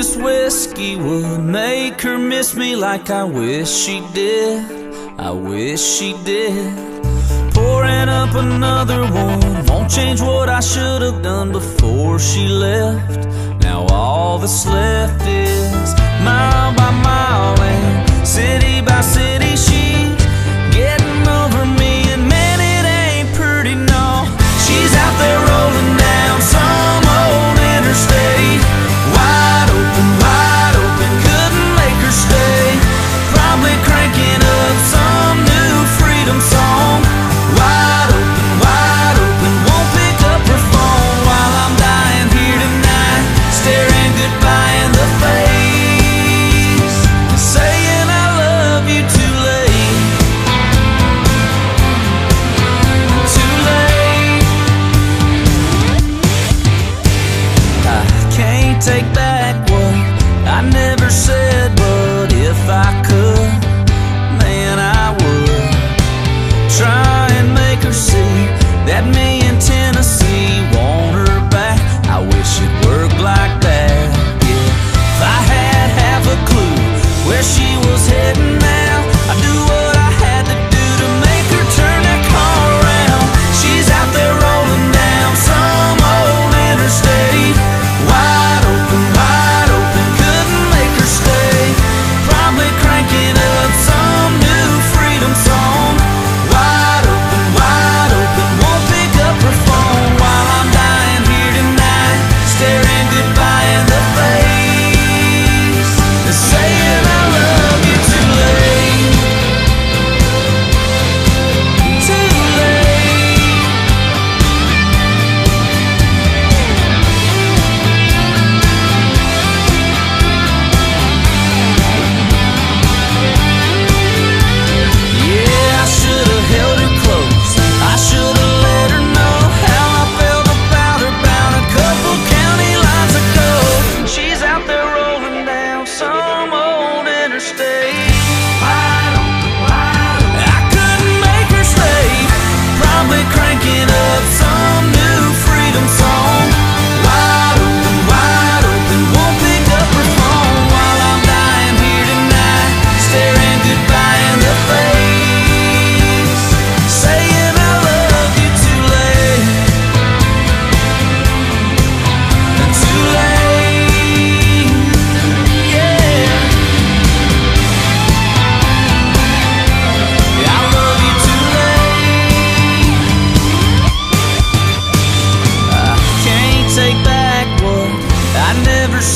this whiskey would make her miss me like I wish she did. I wish she did. Pouring up another one won't change what I should have done before she left. Now all that's left is mile by mile and city by city.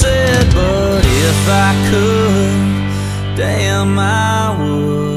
said, but if I could, damn I would.